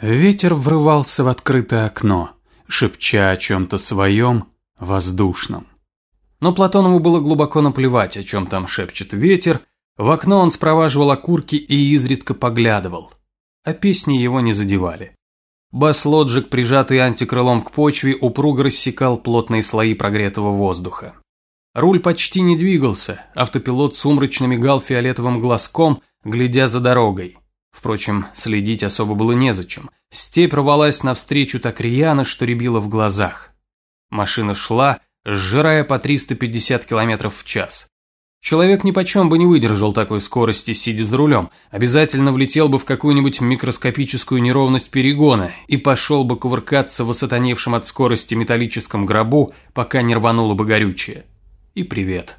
Ветер врывался в открытое окно, шепча о чем-то своем, воздушном. Но Платонову было глубоко наплевать, о чем там шепчет ветер, в окно он спроваживал окурки и изредка поглядывал. А песни его не задевали. Бас-лоджик, прижатый антикрылом к почве, упруго рассекал плотные слои прогретого воздуха. Руль почти не двигался, автопилот сумрачно мигал фиолетовым глазком, глядя за дорогой. Впрочем, следить особо было незачем. Степь рвалась навстречу так рьяно, что рябило в глазах. Машина шла, сжирая по 350 км в час. Человек ни почем бы не выдержал такой скорости, сидя за рулем, обязательно влетел бы в какую-нибудь микроскопическую неровность перегона и пошел бы кувыркаться в осатаневшем от скорости металлическом гробу, пока не рвануло бы горючее. И привет.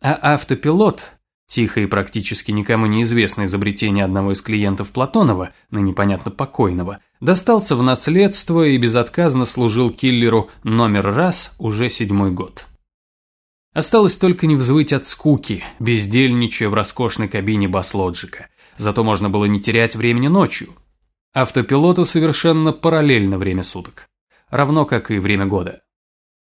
А автопилот, Тихо и практически никому неизвестное изобретение одного из клиентов Платонова, на непонятно покойного, достался в наследство и безотказно служил киллеру номер раз уже седьмой год. Осталось только не взвыть от скуки, бездельничая в роскошной кабине бас-лоджика. Зато можно было не терять времени ночью. Автопилоту совершенно параллельно время суток. Равно как и время года.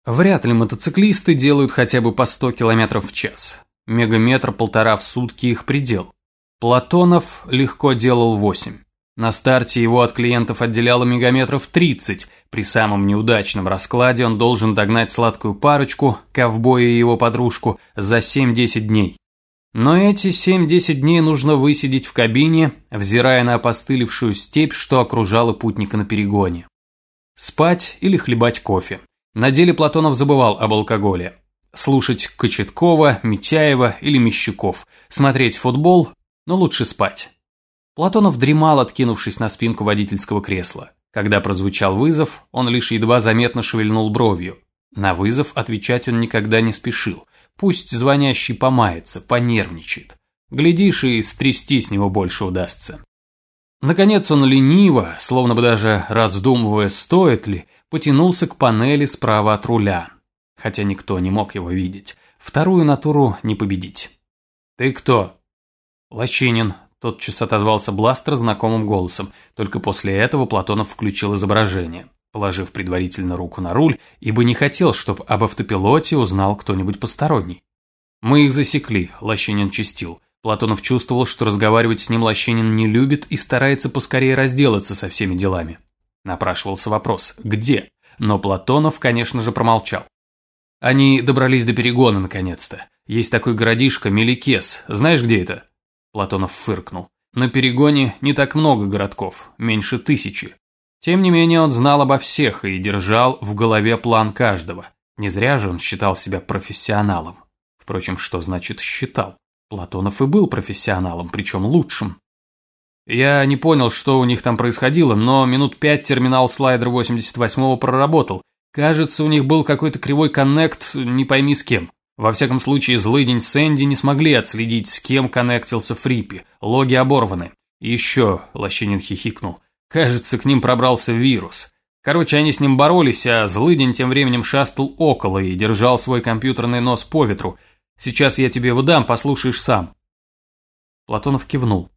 Вряд ли мотоциклисты делают хотя бы по 100 км в час. Мегаметр-полтора в сутки их предел. Платонов легко делал 8. На старте его от клиентов отделяло мегаметров 30. При самом неудачном раскладе он должен догнать сладкую парочку, ковбоя и его подружку, за 7-10 дней. Но эти 7-10 дней нужно высидеть в кабине, взирая на опостылевшую степь, что окружала путника на перегоне. Спать или хлебать кофе. На деле Платонов забывал об алкоголе слушать Кочеткова, Митяева или Мещуков, смотреть футбол, но лучше спать. Платонов дремал, откинувшись на спинку водительского кресла. Когда прозвучал вызов, он лишь едва заметно шевельнул бровью. На вызов отвечать он никогда не спешил. Пусть звонящий помается, понервничает. Глядишь, и стрясти с него больше удастся. Наконец он лениво, словно бы даже раздумывая, стоит ли, потянулся к панели справа от руля хотя никто не мог его видеть. Вторую натуру не победить. «Ты кто?» «Лощинин», – тотчас отозвался Бластер знакомым голосом. Только после этого Платонов включил изображение, положив предварительно руку на руль, ибо не хотел, чтобы об автопилоте узнал кто-нибудь посторонний. «Мы их засекли», – Лощинин чистил. Платонов чувствовал, что разговаривать с ним Лощинин не любит и старается поскорее разделаться со всеми делами. Напрашивался вопрос «Где?», но Платонов, конечно же, промолчал. Они добрались до перегона наконец-то. Есть такой городишко Меликес. Знаешь, где это? Платонов фыркнул. На перегоне не так много городков, меньше тысячи. Тем не менее он знал обо всех и держал в голове план каждого. Не зря же он считал себя профессионалом. Впрочем, что значит «считал»? Платонов и был профессионалом, причем лучшим. Я не понял, что у них там происходило, но минут пять терминал слайдер 88-го проработал, Кажется, у них был какой-то кривой коннект, не пойми с кем. Во всяком случае, злыдень с Энди не смогли отследить, с кем коннектился Фриппи. Логи оборваны. Еще, Лощинин хихикнул, кажется, к ним пробрался вирус. Короче, они с ним боролись, а злыдень тем временем шастал около и держал свой компьютерный нос по ветру. Сейчас я тебе его дам, послушаешь сам. Платонов кивнул.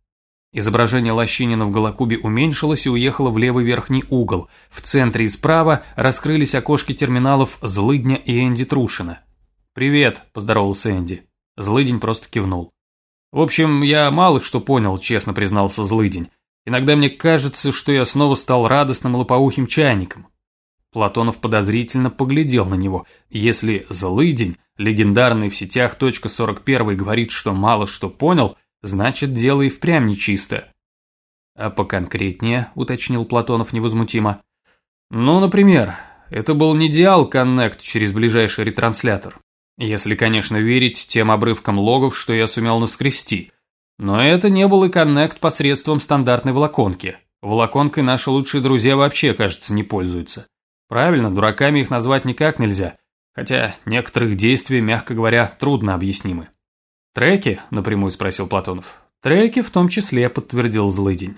Изображение Лощинина в Голокубе уменьшилось и уехало в левый верхний угол. В центре и справа раскрылись окошки терминалов Злыдня и Энди Трушина. «Привет», – поздоровался Энди. Злыдень просто кивнул. «В общем, я мало что понял», – честно признался Злыдень. «Иногда мне кажется, что я снова стал радостным лопоухим чайником». Платонов подозрительно поглядел на него. Если Злыдень, легендарный в сетях .41, говорит, что мало что понял – Значит, дело и впрямь нечисто. А поконкретнее, уточнил Платонов невозмутимо. Ну, например, это был не Dial Connect через ближайший ретранслятор. Если, конечно, верить тем обрывкам логов, что я сумел наскрести. Но это не был и коннект посредством стандартной волоконки. Волоконкой наши лучшие друзья вообще, кажется, не пользуются. Правильно, дураками их назвать никак нельзя, хотя некоторых действия, мягко говоря, трудно объяснимы. «Треки?» – напрямую спросил Платонов. «Треки в том числе», – подтвердил злыдень.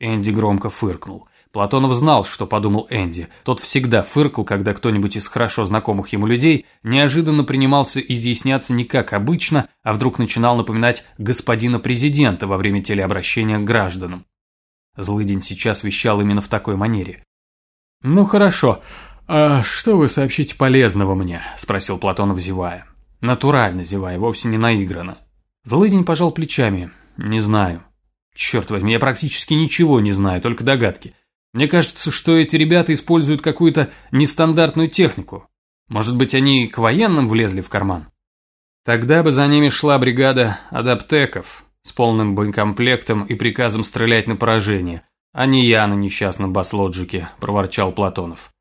Энди громко фыркнул. Платонов знал, что подумал Энди. Тот всегда фыркал, когда кто-нибудь из хорошо знакомых ему людей неожиданно принимался изъясняться не как обычно, а вдруг начинал напоминать господина президента во время телеобращения к гражданам. Злыдень сейчас вещал именно в такой манере. «Ну хорошо, а что вы сообщите полезного мне?» – спросил Платонов, зевая. Натурально зевая, вовсе не наигранно. Злыдень пожал плечами. «Не знаю». «Черт возьми, я практически ничего не знаю, только догадки. Мне кажется, что эти ребята используют какую-то нестандартную технику. Может быть, они к военным влезли в карман? Тогда бы за ними шла бригада адаптеков с полным боекомплектом и приказом стрелять на поражение, а не я на несчастном баслоджике, проворчал Платонов.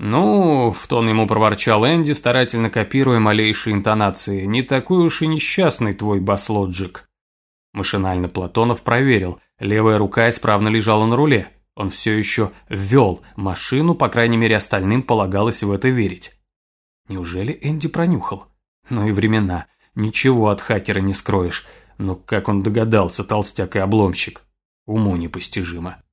Ну, в тон ему проворчал Энди, старательно копируя малейшие интонации. Не такой уж и несчастный твой баслоджик. Машинально Платонов проверил, левая рука исправно лежала на руле. Он все еще вел машину, по крайней мере остальным полагалось в это верить. Неужели Энди пронюхал? Ну и времена. Ничего от хакера не скроешь. Но как он догадался, толстяк и обломщик. Уму непостижимо.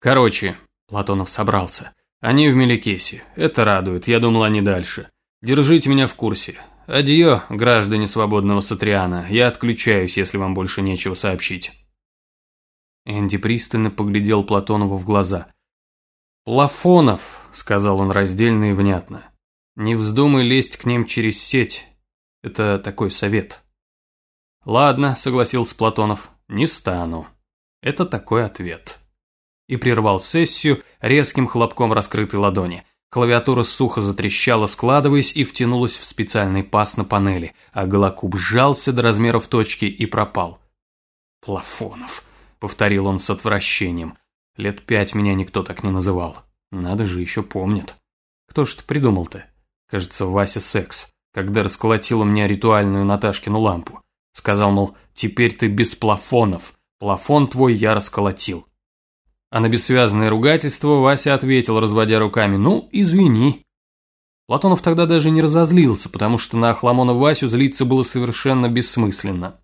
Короче, Платонов собрался. Они в Меликесе. Это радует. Я думал, они дальше. Держите меня в курсе. Адьё, граждане свободного Сатриана. Я отключаюсь, если вам больше нечего сообщить. Энди пристально поглядел Платонову в глаза. «Плафонов», — сказал он раздельно и внятно. «Не вздумай лезть к ним через сеть. Это такой совет». «Ладно», — согласился Платонов, — «не стану». Это такой ответ. И прервал сессию резким хлопком раскрытой ладони. Клавиатура сухо затрещала, складываясь и втянулась в специальный паз на панели, а голокуб сжался до размеров точки и пропал. «Плафонов», повторил он с отвращением. Лет пять меня никто так не называл. Надо же, еще помнит. Кто ж это придумал-то? Кажется, Вася Секс, когда расколотил у меня ритуальную Наташкину лампу. Сказал, мол, теперь ты без плафонов. Плафон твой я расколотил. А на бессвязное ругательство Вася ответил, разводя руками, ну, извини. Платонов тогда даже не разозлился, потому что на Ахламона Васю злиться было совершенно бессмысленно.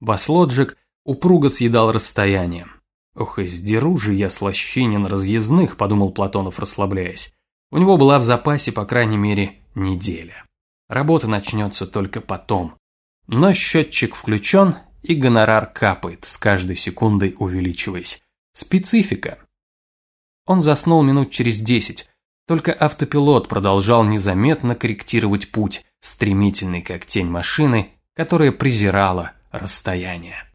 Баслоджик упруго съедал расстояние. «Ох, и сдеру же я слащинин разъездных», – подумал Платонов, расслабляясь. У него была в запасе, по крайней мере, неделя. Работа начнется только потом. Но счетчик включен, и гонорар капает, с каждой секундой увеличиваясь. Специфика. Он заснул минут через десять, только автопилот продолжал незаметно корректировать путь, стремительный как тень машины, которая презирала расстояние.